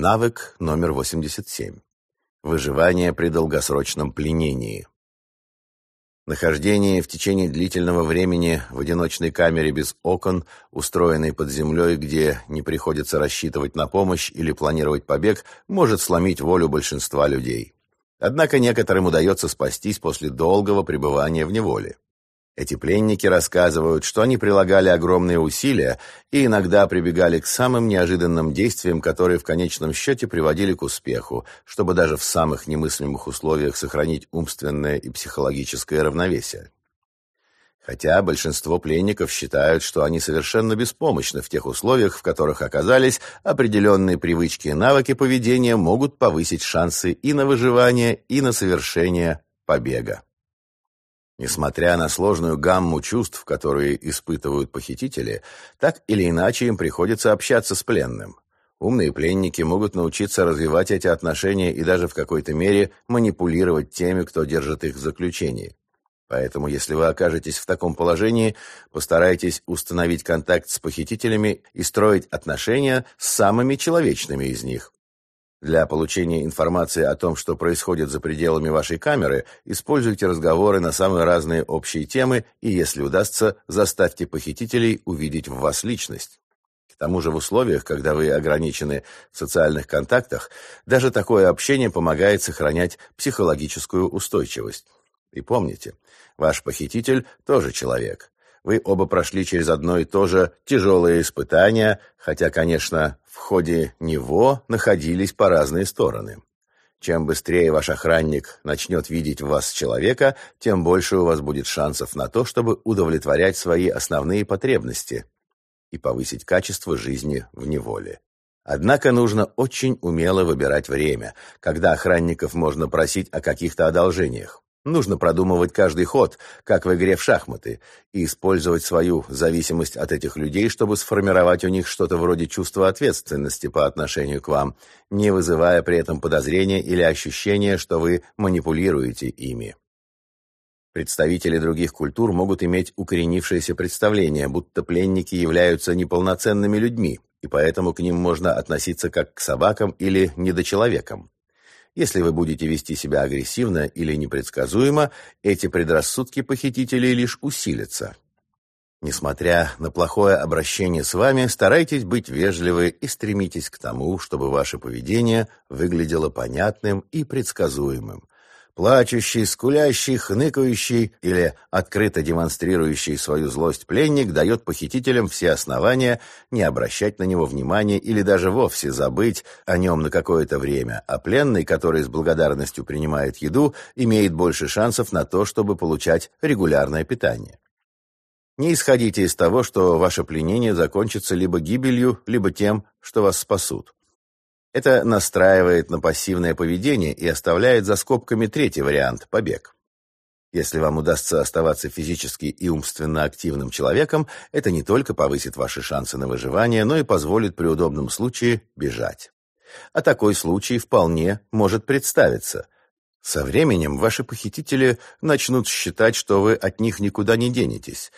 Навык номер 87. Выживание при долгосрочном пленении. Нахождение в течение длительного времени в одиночной камере без окон, устроенной под землей, где не приходится рассчитывать на помощь или планировать побег, может сломить волю большинства людей. Однако некоторым удается спастись после долгого пребывания в неволе. Эти пленники рассказывают, что они прилагали огромные усилия и иногда прибегали к самым неожиданным действиям, которые в конечном счете приводили к успеху, чтобы даже в самых немыслимых условиях сохранить умственное и психологическое равновесие. Хотя большинство пленников считают, что они совершенно беспомощны в тех условиях, в которых оказались, определенные привычки и навыки поведения могут повысить шансы и на выживание, и на совершение побега. Несмотря на сложную гамму чувств, которые испытывают похитители, так или иначе им приходится общаться с пленным. Умные пленники могут научиться развивать эти отношения и даже в какой-то мере манипулировать теми, кто держит их в заключении. Поэтому, если вы окажетесь в таком положении, постарайтесь установить контакт с похитителями и строить отношения с самыми человечными из них. Для получения информации о том, что происходит за пределами вашей камеры, используйте разговоры на самые разные общие темы и, если удастся, заставьте похитителей увидеть в вас личность. К тому же в условиях, когда вы ограничены в социальных контактах, даже такое общение помогает сохранять психологическую устойчивость. И помните, ваш похититель тоже человек. Вы оба прошли через одно и то же тяжелое испытание, хотя, конечно, в ходе него находились по разные стороны. Чем быстрее ваш охранник начнет видеть в вас человека, тем больше у вас будет шансов на то, чтобы удовлетворять свои основные потребности и повысить качество жизни в неволе. Однако нужно очень умело выбирать время, когда охранников можно просить о каких-то одолжениях. Нужно продумывать каждый ход, как в игре в шахматы, и использовать свою зависимость от этих людей, чтобы сформировать у них что-то вроде чувства ответственности по отношению к вам, не вызывая при этом подозрения или ощущения, что вы манипулируете ими. Представители других культур могут иметь укоренившееся представление, будто пленники являются неполноценными людьми, и поэтому к ним можно относиться как к собакам или недочеловекам. Если вы будете вести себя агрессивно или непредсказуемо, эти предрассудки похитителей лишь усилятся. Несмотря на плохое обращение с вами, старайтесь быть вежливы и стремитесь к тому, чтобы ваше поведение выглядело понятным и предсказуемым. Плачущий, скулящий, хныкающий или открыто демонстрирующий свою злость пленник дает похитителям все основания не обращать на него внимания или даже вовсе забыть о нем на какое-то время, а пленный, который с благодарностью принимает еду, имеет больше шансов на то, чтобы получать регулярное питание. Не исходите из того, что ваше пленение закончится либо гибелью, либо тем, что вас спасут. Это настраивает на пассивное поведение и оставляет за скобками третий вариант – побег. Если вам удастся оставаться физически и умственно активным человеком, это не только повысит ваши шансы на выживание, но и позволит при удобном случае бежать. А такой случай вполне может представиться. Со временем ваши похитители начнут считать, что вы от них никуда не денетесь.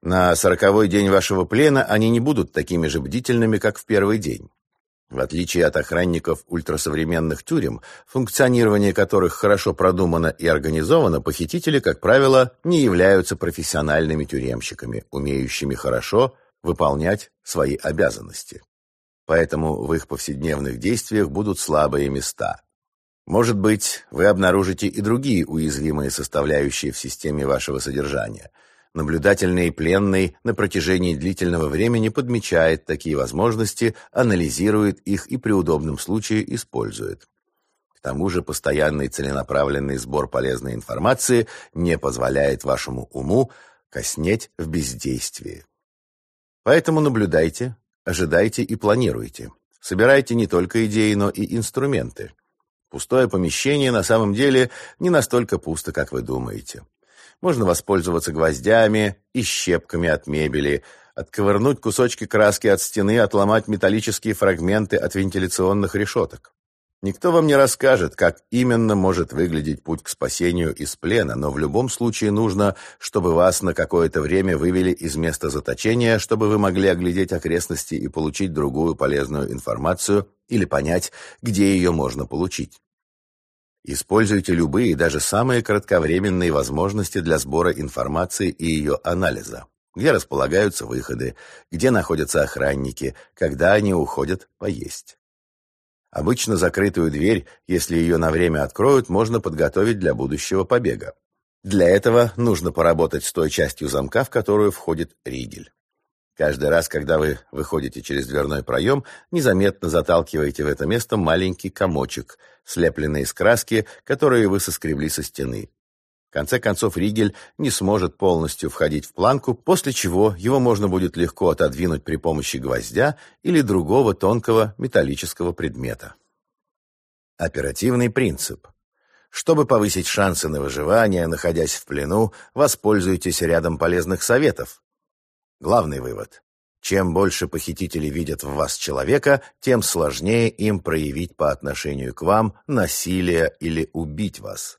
На сороковой день вашего плена они не будут такими же бдительными, как в первый день. В отличие от охранников ультрасовременных тюрем, функционирование которых хорошо продумано и организовано, похитители, как правило, не являются профессиональными тюремщиками, умеющими хорошо выполнять свои обязанности. Поэтому в их повседневных действиях будут слабые места. Может быть, вы обнаружите и другие уязвимые составляющие в системе вашего содержания – Наблюдательный пленный на протяжении длительного времени подмечает такие возможности, анализирует их и при удобном случае использует. К тому же постоянный целенаправленный сбор полезной информации не позволяет вашему уму коснеть в бездействии. Поэтому наблюдайте, ожидайте и планируйте. Собирайте не только идеи, но и инструменты. Пустое помещение на самом деле не настолько пусто, как вы думаете. Можно воспользоваться гвоздями и щепками от мебели, отковырнуть кусочки краски от стены, отломать металлические фрагменты от вентиляционных решеток. Никто вам не расскажет, как именно может выглядеть путь к спасению из плена, но в любом случае нужно, чтобы вас на какое-то время вывели из места заточения, чтобы вы могли оглядеть окрестности и получить другую полезную информацию или понять, где ее можно получить. Используйте любые, даже самые кратковременные возможности для сбора информации и ее анализа. Где располагаются выходы, где находятся охранники, когда они уходят поесть. Обычно закрытую дверь, если ее на время откроют, можно подготовить для будущего побега. Для этого нужно поработать с той частью замка, в которую входит ригель. Каждый раз, когда вы выходите через дверной проем, незаметно заталкиваете в это место маленький комочек, слепленный из краски, которые вы соскребли со стены. В конце концов, ригель не сможет полностью входить в планку, после чего его можно будет легко отодвинуть при помощи гвоздя или другого тонкого металлического предмета. Оперативный принцип. Чтобы повысить шансы на выживание, находясь в плену, воспользуйтесь рядом полезных советов. Главный вывод. Чем больше похитители видят в вас человека, тем сложнее им проявить по отношению к вам насилие или убить вас.